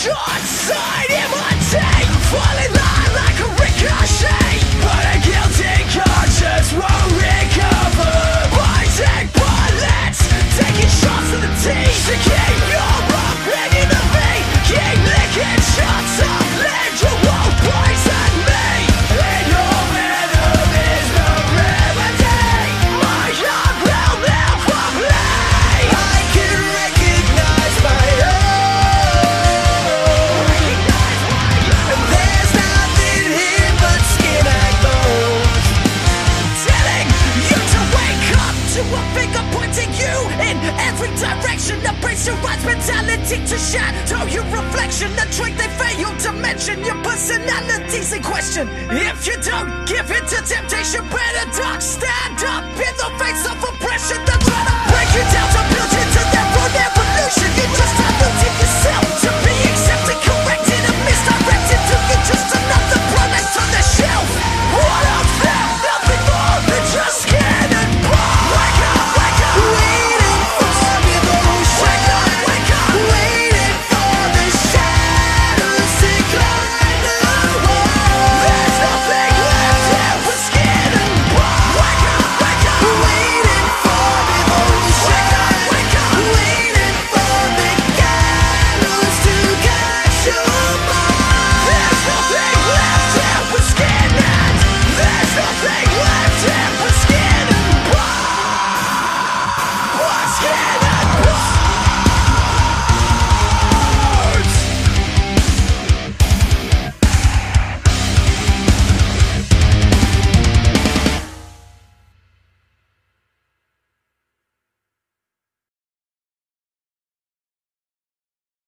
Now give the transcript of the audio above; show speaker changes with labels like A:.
A: short-sighted A finger pointing you in every direction. The brace your mentality to shadow your reflection. The trick they fail to mention. Your personality's in question. If you don't give in to temptation, better duck. Stand up. Yeah.